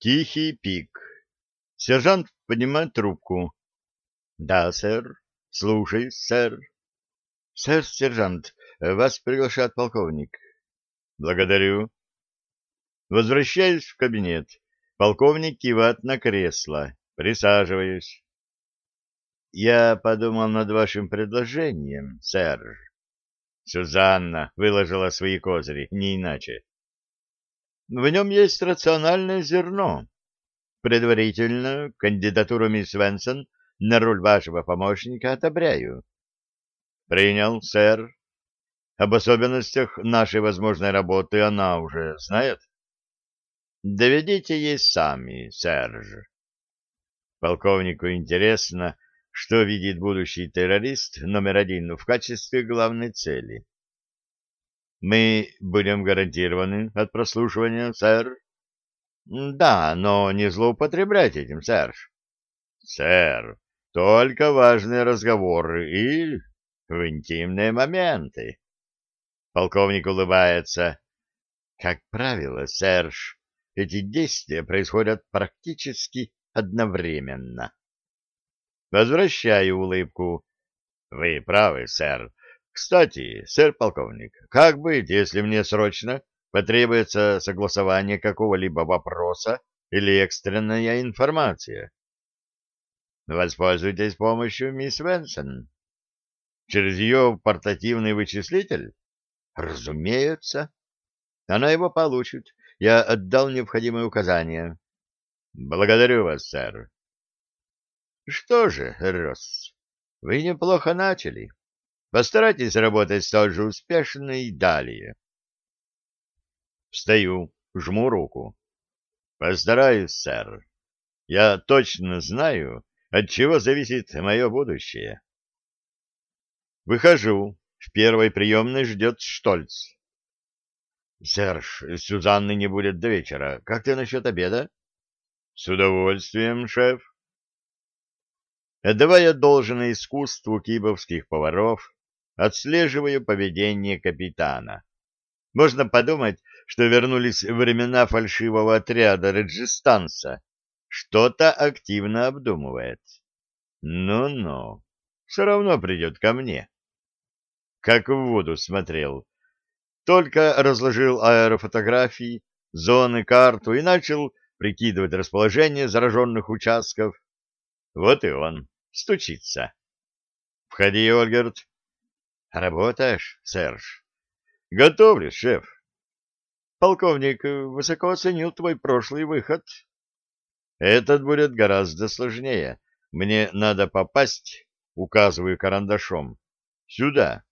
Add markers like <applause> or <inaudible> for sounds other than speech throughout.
Тихий пик. Сержант поднимает трубку. Да, сэр. Слушай, сэр. Сэр, сержант, вас приглашает полковник. Благодарю. Возвращаюсь в кабинет. Полковник кивает на кресло. Присаживаюсь. Я подумал над вашим предложением, сэр. Сюзанна выложила свои козыри, не иначе. В нем есть рациональное зерно. Предварительно кандидатуру мисс Венсон на роль вашего помощника одобряю. Принял, сэр. Об особенностях нашей возможной работы она уже знает? Доведите ей сами, сэр. Полковнику интересно, что видит будущий террорист номер один в качестве главной цели. Мы будем гарантированы от прослушивания, сэр? Да, но не злоупотреблять этим, сэр. Сэр, только важные разговоры и в интимные моменты. Полковник улыбается. Как правило, Серж, эти действия происходят практически одновременно. Возвращаю улыбку. Вы правы, сэр. Кстати, сэр полковник, как быть, если мне срочно потребуется согласование какого-либо вопроса или экстренная информация? Воспользуйтесь помощью мисс Венсон. Через ее портативный вычислитель? Разумеется. Она его получит. Я отдал необходимые указания. Благодарю вас, сэр. Что же, Росс, вы неплохо начали. Постарайтесь работать столь же успешно и далее. Встаю, жму руку. Постараюсь, сэр. Я точно знаю, от чего зависит мое будущее. Выхожу. В первой приемной ждет Штольц. — Серж, Сюзанны не будет до вечера. Как ты насчет обеда? — С удовольствием, шеф. Отдавая должное искусству кибовских поваров, отслеживаю поведение капитана. Можно подумать, что вернулись времена фальшивого отряда Реджистанса. Что-то активно обдумывает. Ну-ну, все равно придет ко мне как в воду смотрел. Только разложил аэрофотографии, зоны, карту и начал прикидывать расположение зараженных участков. Вот и он, стучится. — Входи, Ольгерт. — Работаешь, Серж? — Готовлюсь, шеф. Полковник высоко оценил твой прошлый выход. Этот будет гораздо сложнее. Мне надо попасть, указываю карандашом, сюда.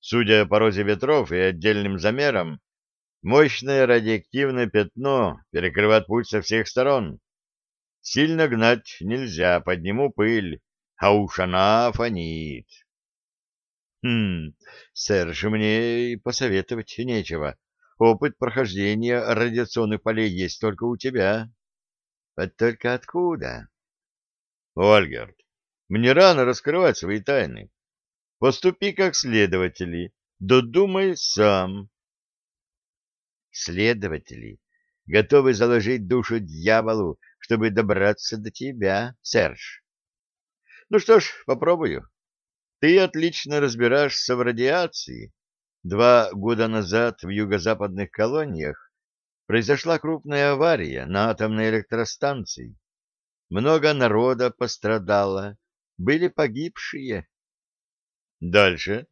Судя по розе ветров и отдельным замерам, мощное радиоактивное пятно перекрывает путь со всех сторон. Сильно гнать нельзя, подниму пыль, а уж она фонит. Хм, Серж, мне и посоветовать нечего. Опыт прохождения радиационных полей есть только у тебя. Вот только откуда? Ольгерт, мне рано раскрывать свои тайны. Поступи как следователи, додумай сам. Следователи готовы заложить душу дьяволу, чтобы добраться до тебя, Серж. Ну что ж, попробую. Ты отлично разбираешься в радиации. Два года назад в юго-западных колониях произошла крупная авария на атомной электростанции. Много народа пострадало, были погибшие. Дальше?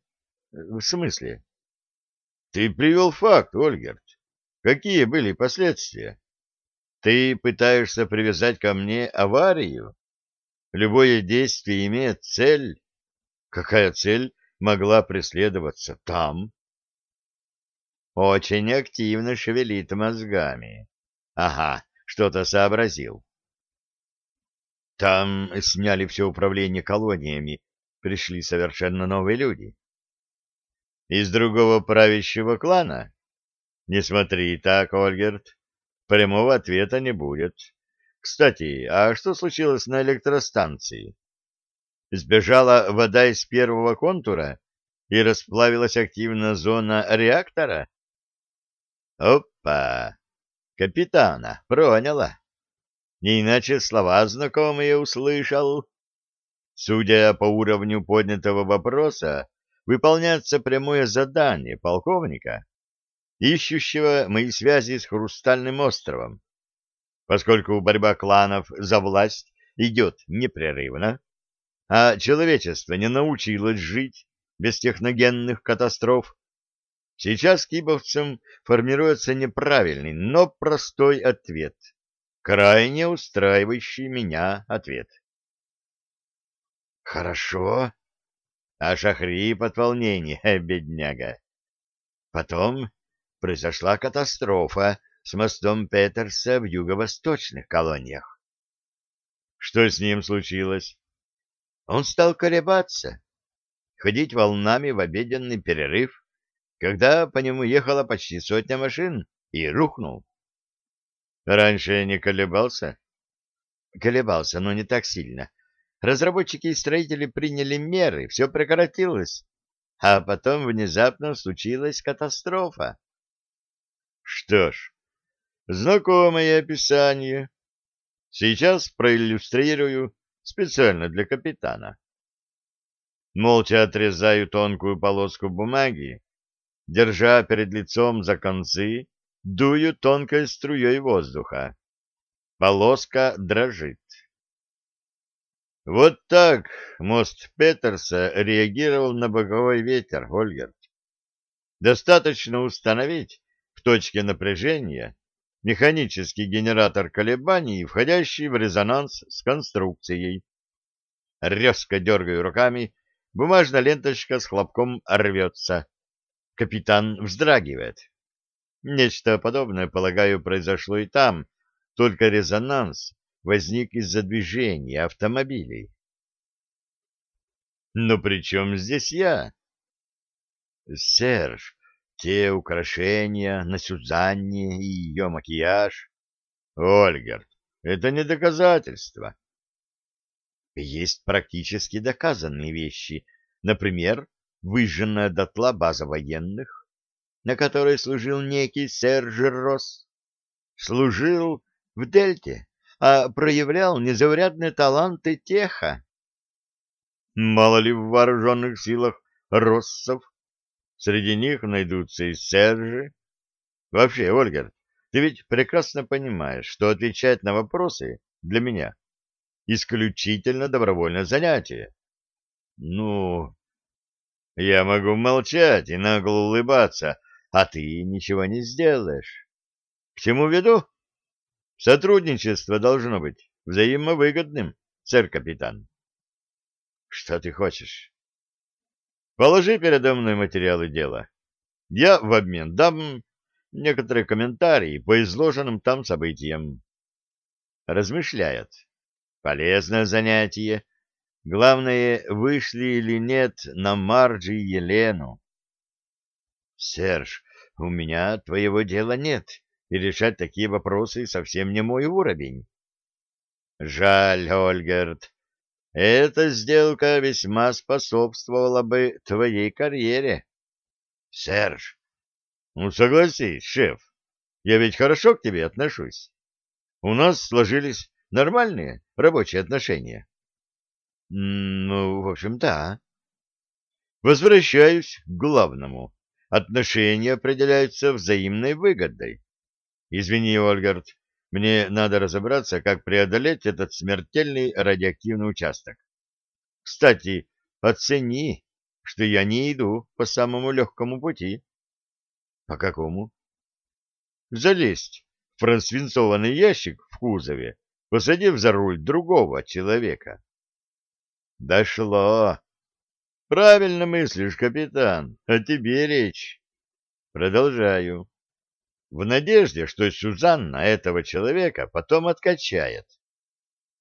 В смысле? Ты привел факт, Ольгерт. Какие были последствия? Ты пытаешься привязать ко мне аварию? Любое действие имеет цель. Какая цель могла преследоваться там? Очень активно шевелит мозгами. Ага, что-то сообразил. Там сняли все управление колониями пришли совершенно новые люди. Из другого правящего клана? Не смотри так, Ольгерт. Прямого ответа не будет. Кстати, а что случилось на электростанции? Сбежала вода из первого контура и расплавилась активно зона реактора? Опа! Капитана, проняла. Не иначе слова знакомые услышал. Судя по уровню поднятого вопроса, выполняется прямое задание полковника, ищущего мои связи с Хрустальным островом. Поскольку борьба кланов за власть идет непрерывно, а человечество не научилось жить без техногенных катастроф, сейчас кибовцам формируется неправильный, но простой ответ, крайне устраивающий меня ответ. «Хорошо», а хрип от волнения, <laughs> бедняга. Потом произошла катастрофа с мостом Петерса в юго-восточных колониях. Что с ним случилось? Он стал колебаться, ходить волнами в обеденный перерыв, когда по нему ехала почти сотня машин, и рухнул. Раньше не колебался? Колебался, но не так сильно. Разработчики и строители приняли меры, все прекратилось, а потом внезапно случилась катастрофа. Что ж, знакомое описание. Сейчас проиллюстрирую специально для капитана. Молча отрезаю тонкую полоску бумаги, держа перед лицом за концы, дую тонкой струей воздуха. Полоска дрожит. Вот так мост Петерса реагировал на боковой ветер, Ольгерт. Достаточно установить в точке напряжения механический генератор колебаний, входящий в резонанс с конструкцией. Резко дергаю руками, бумажная ленточка с хлопком рвется. Капитан вздрагивает. Нечто подобное, полагаю, произошло и там, только резонанс возник из-за движения автомобилей. Но при чем здесь я? Серж, те украшения на Сюзанне и ее макияж. Ольгерт, это не доказательство. Есть практически доказанные вещи. Например, выжженная дотла база военных, на которой служил некий Серж Росс. Служил в Дельте а проявлял незаурядные таланты теха. Мало ли в вооруженных силах россов, среди них найдутся и сержи. Вообще, Ольга, ты ведь прекрасно понимаешь, что отвечать на вопросы для меня исключительно добровольное занятие. Ну, я могу молчать и нагло улыбаться, а ты ничего не сделаешь. К чему веду? Сотрудничество должно быть взаимовыгодным, сэр-капитан. Что ты хочешь? Положи передо мной материалы дела. Я в обмен дам некоторые комментарии по изложенным там событиям. Размышляет. Полезное занятие. Главное, вышли или нет на Марджи и Елену. Серж, у меня твоего дела нет и решать такие вопросы совсем не мой уровень. Жаль, Ольгерт, эта сделка весьма способствовала бы твоей карьере. Серж, ну согласись, шеф, я ведь хорошо к тебе отношусь. У нас сложились нормальные рабочие отношения. Ну, в общем, да. Возвращаюсь к главному. Отношения определяются взаимной выгодой. Извини, Ольгард, мне надо разобраться, как преодолеть этот смертельный радиоактивный участок. Кстати, оцени, что я не иду по самому легкому пути. По какому? Залезть в просвинцованный ящик в кузове, посадив за руль другого человека. Дошло. Правильно мыслишь, капитан, о тебе речь. Продолжаю в надежде, что Сюзанна этого человека потом откачает.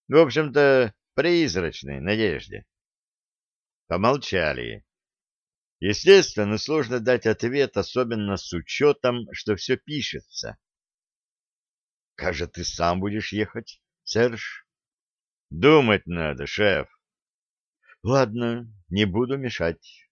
В общем-то, призрачной надежде. Помолчали. Естественно, сложно дать ответ, особенно с учетом, что все пишется. — же ты сам будешь ехать, Серж? — Думать надо, шеф. — Ладно, не буду мешать.